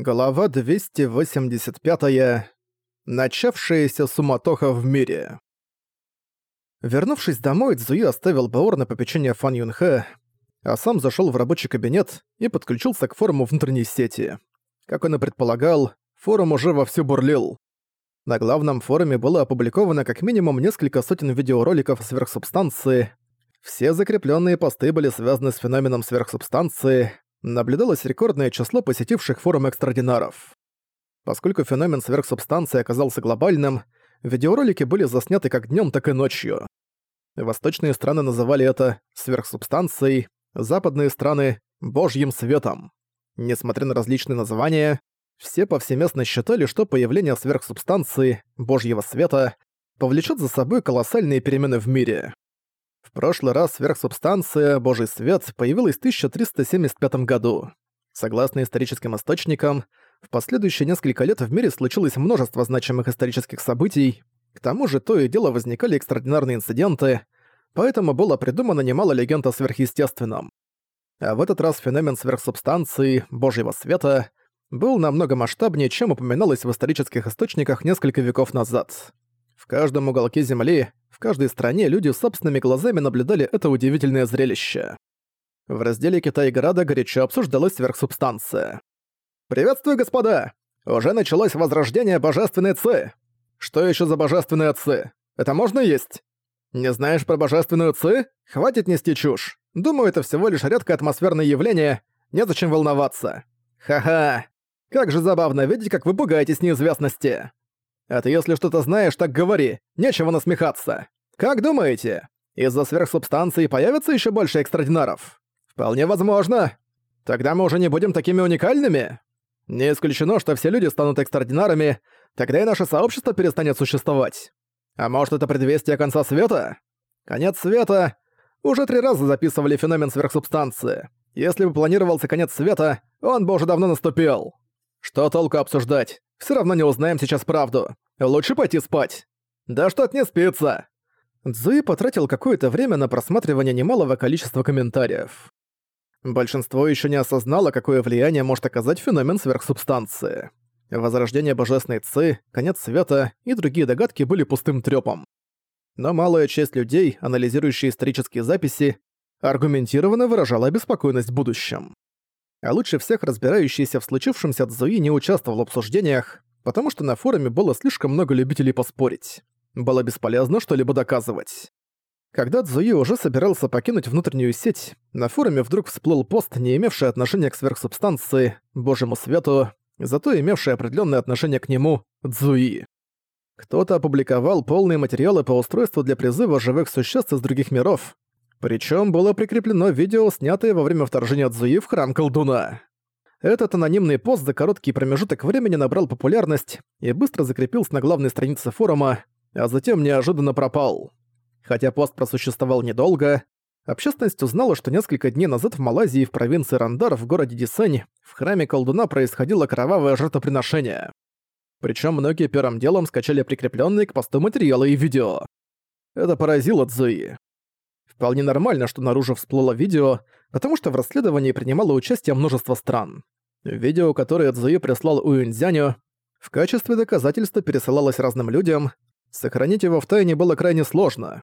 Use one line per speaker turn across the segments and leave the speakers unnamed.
Глава 285. -я. Начавшаяся суматоха в мире. Вернувшись домой, Цзуи оставил Баор на попечение Фан Юнхэ, а сам зашел в рабочий кабинет и подключился к форуму внутренней сети. Как он и предполагал, форум уже вовсю бурлил. На главном форуме было опубликовано как минимум несколько сотен видеороликов сверхсубстанции. Все закрепленные посты были связаны с феноменом сверхсубстанции, наблюдалось рекордное число посетивших форум экстрадинаров. Поскольку феномен сверхсубстанции оказался глобальным, видеоролики были засняты как днем, так и ночью. Восточные страны называли это сверхсубстанцией, западные страны — божьим светом. Несмотря на различные названия, все повсеместно считали, что появление сверхсубстанции, божьего света, повлечет за собой колоссальные перемены в мире. Прошлый раз сверхсубстанция «Божий свет» появилась в 1375 году. Согласно историческим источникам, в последующие несколько лет в мире случилось множество значимых исторических событий, к тому же то и дело возникали экстраординарные инциденты, поэтому было придумано немало легенд о сверхъестественном. А в этот раз феномен сверхсубстанции, Божьего света, был намного масштабнее, чем упоминалось в исторических источниках несколько веков назад. Каждом уголке Земли, в каждой стране люди собственными глазами наблюдали это удивительное зрелище. В разделе Китай-Града горячо обсуждалась сверхсубстанция. «Приветствую, господа! Уже началось возрождение божественной Ци! Что еще за божественная Ци? Это можно есть? Не знаешь про божественную Ци? Хватит нести чушь! Думаю, это всего лишь редкое атмосферное явление, незачем волноваться. Ха-ха! Как же забавно видеть, как вы пугаетесь неизвестности!» А ты если что-то знаешь, так говори, нечего насмехаться. Как думаете, из-за сверхсубстанции появится еще больше экстрадинаров? Вполне возможно. Тогда мы уже не будем такими уникальными? Не исключено, что все люди станут экстрадинарами, тогда и наше сообщество перестанет существовать. А может это предвестие конца света? Конец света... Уже три раза записывали феномен сверхсубстанции. Если бы планировался конец света, он бы уже давно наступил. Что толку обсуждать? Все равно не узнаем сейчас правду. Лучше пойти спать. Да что-то не спится. Цзуи потратил какое-то время на просматривание немалого количества комментариев. Большинство еще не осознало, какое влияние может оказать феномен сверхсубстанции. Возрождение божественной Ци, конец света и другие догадки были пустым трёпом. Но малая часть людей, анализирующие исторические записи, аргументированно выражала обеспокоенность в будущем а лучше всех разбирающийся в случившемся Цзуи не участвовал в обсуждениях, потому что на форуме было слишком много любителей поспорить. Было бесполезно что-либо доказывать. Когда Цзуи уже собирался покинуть внутреннюю сеть, на форуме вдруг всплыл пост, не имевший отношения к сверхсубстанции, божьему свету, зато имевший определенное отношение к нему, Цзуи. Кто-то опубликовал полные материалы по устройству для призыва живых существ из других миров, причем было прикреплено видео, снятое во время вторжения Цзуи в храм колдуна. Этот анонимный пост за короткий промежуток времени набрал популярность и быстро закрепился на главной странице форума, а затем неожиданно пропал. Хотя пост просуществовал недолго, общественность узнала, что несколько дней назад в Малайзии в провинции Рандар в городе Дисень в храме колдуна происходило кровавое жертвоприношение. Причем многие первым делом скачали прикрепленные к посту материалы и видео. Это поразило Цзуи. Вполне нормально, что наружу всплыло видео, потому что в расследовании принимало участие множество стран. Видео, которое Цзуи прислал Уюньцзяню, в качестве доказательства пересылалось разным людям, сохранить его в тайне было крайне сложно.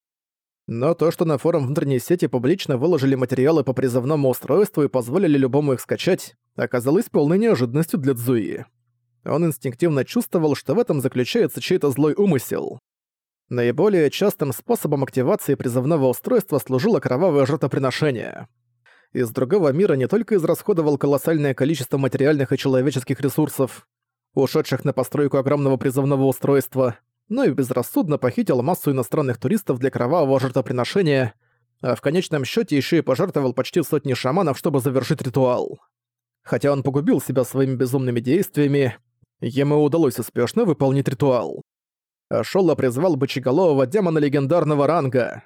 Но то, что на форум внутренней сети публично выложили материалы по призывному устройству и позволили любому их скачать, оказалось полной неожиданностью для Цзуи. Он инстинктивно чувствовал, что в этом заключается чей-то злой умысел. Наиболее частым способом активации призывного устройства служило кровавое жертвоприношение. Из другого мира не только израсходовал колоссальное количество материальных и человеческих ресурсов, ушедших на постройку огромного призывного устройства, но и безрассудно похитил массу иностранных туристов для кровавого жертвоприношения, а в конечном счете еще и пожертвовал почти сотни шаманов, чтобы завершить ритуал. Хотя он погубил себя своими безумными действиями, ему удалось успешно выполнить ритуал. Шолла призвал бычеголового демона легендарного ранга.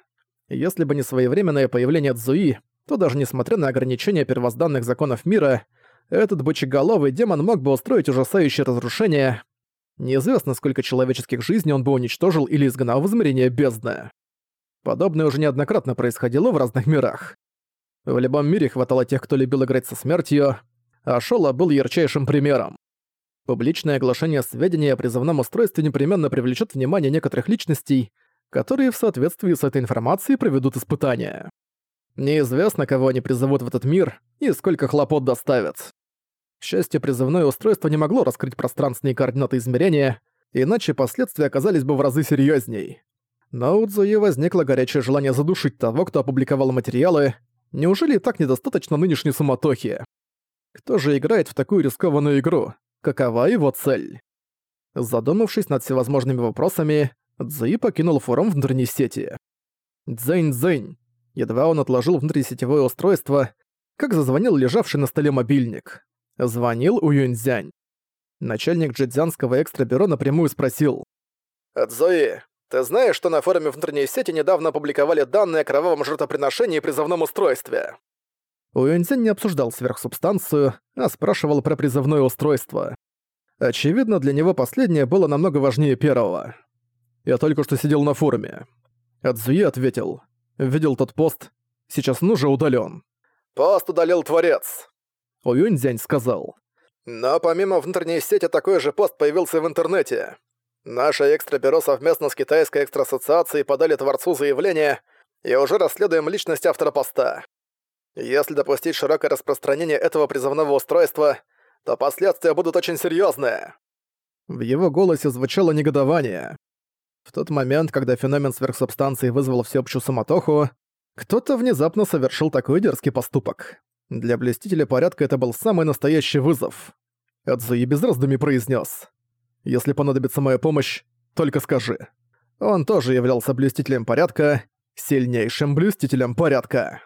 Если бы не своевременное появление Цзуи, то даже несмотря на ограничения первозданных законов мира, этот бычеголовый демон мог бы устроить ужасающее разрушение. Неизвестно, сколько человеческих жизней он бы уничтожил или изгнал в измерение бездны. Подобное уже неоднократно происходило в разных мирах. В любом мире хватало тех, кто любил играть со смертью, а Шола был ярчайшим примером. Публичное оглашение сведений о призывном устройстве непременно привлечет внимание некоторых личностей, которые в соответствии с этой информацией проведут испытания. Неизвестно, кого они призовут в этот мир и сколько хлопот доставят. К счастью, призывное устройство не могло раскрыть пространственные координаты измерения, иначе последствия оказались бы в разы серьезней. Но у Цзуи возникло горячее желание задушить того, кто опубликовал материалы. Неужели так недостаточно нынешней суматохи? Кто же играет в такую рискованную игру? Какова его цель? Задумавшись над всевозможными вопросами, Цзуи покинул форум внутренней сети. Дзэнь-дзэнь. Едва он отложил внутрисетевое устройство, как зазвонил лежавший на столе мобильник. Звонил у Юньцзянь. Начальник джидзянского экстрабюро напрямую спросил. «Цзуи, ты знаешь, что на форуме внутренней сети недавно опубликовали данные о кровавом жертвоприношении и призывном устройстве?» Уэнзин не обсуждал сверхсубстанцию, а спрашивал про призывное устройство. Очевидно, для него последнее было намного важнее первого. «Я только что сидел на форуме». Адзуи ответил. «Видел тот пост. Сейчас он уже удален. «Пост удалил Творец», — Уюньцзянь сказал. Но помимо внутренней сети такой же пост появился в интернете. Наше экстрабюро совместно с Китайской экстраассоциацией подали Творцу заявление и уже расследуем личность автора поста. Если допустить широкое распространение этого призывного устройства, то последствия будут очень серьезные. В его голосе звучало негодование. В тот момент, когда феномен сверхсубстанции вызвал всеобщую суматоху, кто-то внезапно совершил такой дерзкий поступок. Для блестителя порядка это был самый настоящий вызов. Адзуи без раздумий произнес: «Если понадобится моя помощь, только скажи». Он тоже являлся блюстителем порядка, сильнейшим блюстителем порядка.